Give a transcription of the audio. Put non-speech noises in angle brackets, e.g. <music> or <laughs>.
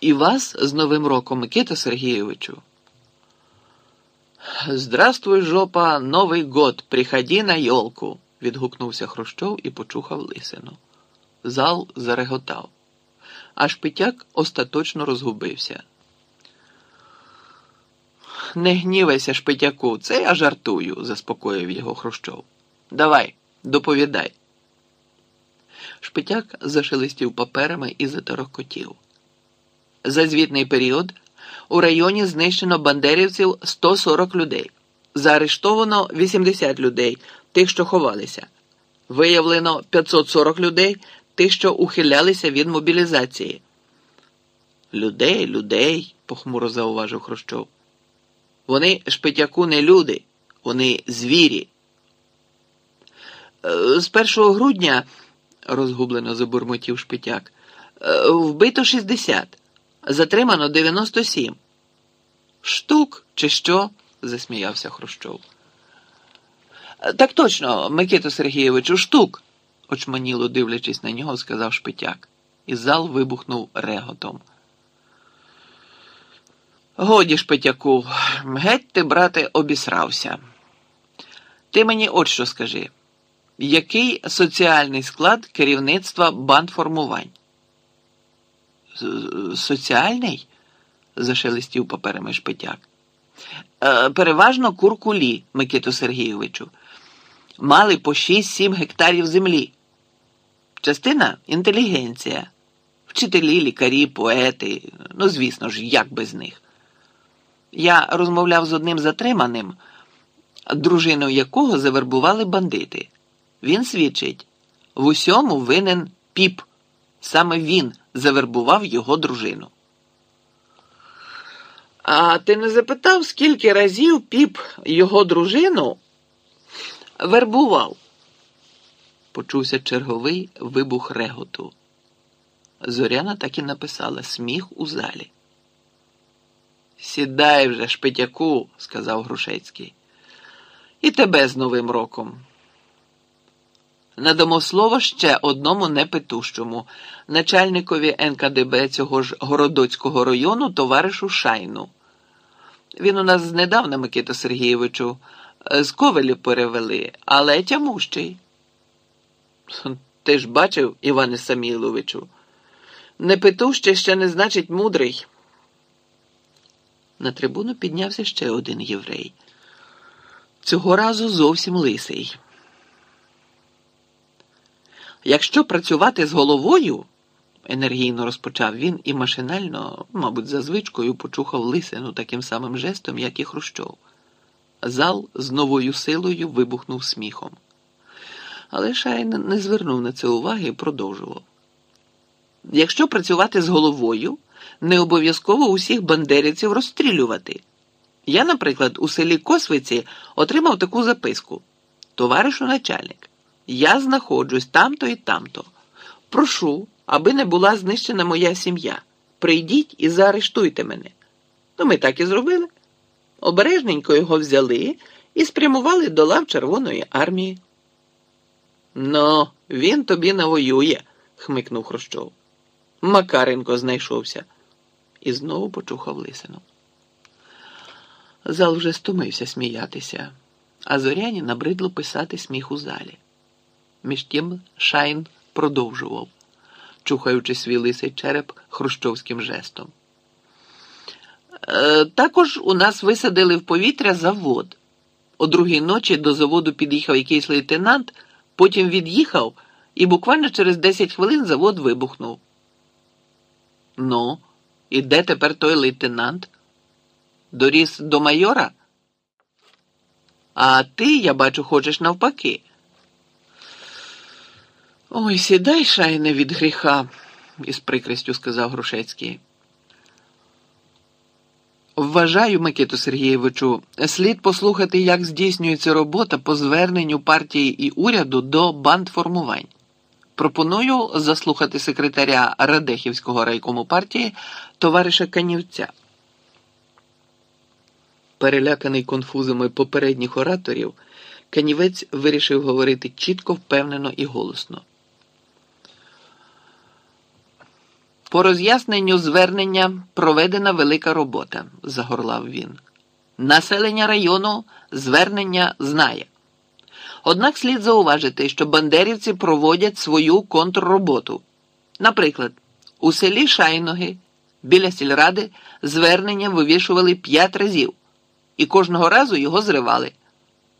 І вас з Новим роком, Микита Сергійовичу. Здравствуй, жопа, Новий год, приходи на йолку, відгукнувся Хрущов і почухав лисину. Зал зареготав. Аж Петяк остаточно розгубився. Не гнівайся, Шпитяку, це я жартую, заспокоїв його Хрущов. Давай, доповідай. Шпитяк зашелестів паперами і заторохкотів. За звітний період у районі знищено бандерівців 140 людей. Заарештовано 80 людей, тих, що ховалися. Виявлено 540 людей, тих, що ухилялися від мобілізації. Людей, людей, похмуро зауважив Хрущов. Вони шпитяку не люди, вони звірі. Е, З 1 грудня, розгублено забурмотів шпитяк, е, вбито 60, затримано 97. Штук чи що? засміявся Хрущов. «Е, Так точно, Микито Сергійовичу, штук, очманіло дивлячись на нього, сказав шпитяк, і зал вибухнув реготом. Годі шпитяку, геть ти, брате, обісрався. Ти мені от що скажи. Який соціальний склад керівництва бандформувань? Соціальний? зашелестів паперами шпитяк. «Е, Переважно куркулі, Микиту Сергійовичу. Мали по 6-7 гектарів землі. Частина інтелігенція. Вчителі, лікарі, поети. Ну, звісно ж, як без них. Я розмовляв з одним затриманим, дружиною якого завербували бандити. Він свідчить, в усьому винен піп. Саме він завербував його дружину. А ти не запитав, скільки разів піп його дружину вербував? Почувся черговий вибух реготу. Зоряна так і написала сміх у залі. Сідай вже, шпитяку, сказав Грушецький. І тебе з Новим роком. Надамо слово ще одному непитущому, начальникові НКДБ цього ж Городоцького району, товаришу Шайну. Він у нас знедавна, Микита Сергійовичу, з Ковелю перевели, але тямущий. <laughs> Ти ж бачив, Іване Саміловичу, непитущий ще не значить мудрий. На трибуну піднявся ще один єврей. Цього разу зовсім лисий. Якщо працювати з головою, енергійно розпочав він і машинально, мабуть, за звичкою почухав лисину таким самим жестом, як і Хрущов. Зал з новою силою вибухнув сміхом. Але Шайн не звернув на це уваги і продовжував. Якщо працювати з головою, не обов'язково усіх бандерівців розстрілювати. Я, наприклад, у селі Косвиці отримав таку записку: Товаришу начальник, я знаходжусь там-то і там-то. Прошу, аби не була знищена моя сім'я. Прийдіть і заарештуйте мене. Ну, ми так і зробили. Обережненько його взяли і спрямували до лав Червоної армії. Ну, він тобі навоює, хмикнув Хрущов. Макаренко знайшовся. І знову почухав лисину. Зал вже стомився сміятися, а зоряні набридло писати сміх у залі. Між тим Шайн продовжував, чухаючи свій лисий череп хрущовським жестом. «Е, Також у нас висадили в повітря завод. О другій ночі до заводу під'їхав якийсь лейтенант, потім від'їхав, і буквально через 10 хвилин завод вибухнув. Ну, і де тепер той лейтенант? Доріс до майора? А ти, я бачу, хочеш навпаки. Ой, сідай, шайне від гріха, із прикрістю сказав Грушецький. Вважаю, Микиту Сергійовичу, слід послухати, як здійснюється робота по зверненню партії і уряду до бандформувань. Пропоную заслухати секретаря Радехівського райкому партії товариша Канівця. Переляканий конфузами попередніх ораторів, Канівець вирішив говорити чітко, впевнено і голосно. По роз'ясненню звернення проведена велика робота, загорлав він. Населення району звернення знає. Однак слід зауважити, що бандерівці проводять свою контрроботу. Наприклад, у селі Шайноги біля сільради звернення вивішували п'ять разів і кожного разу його зривали.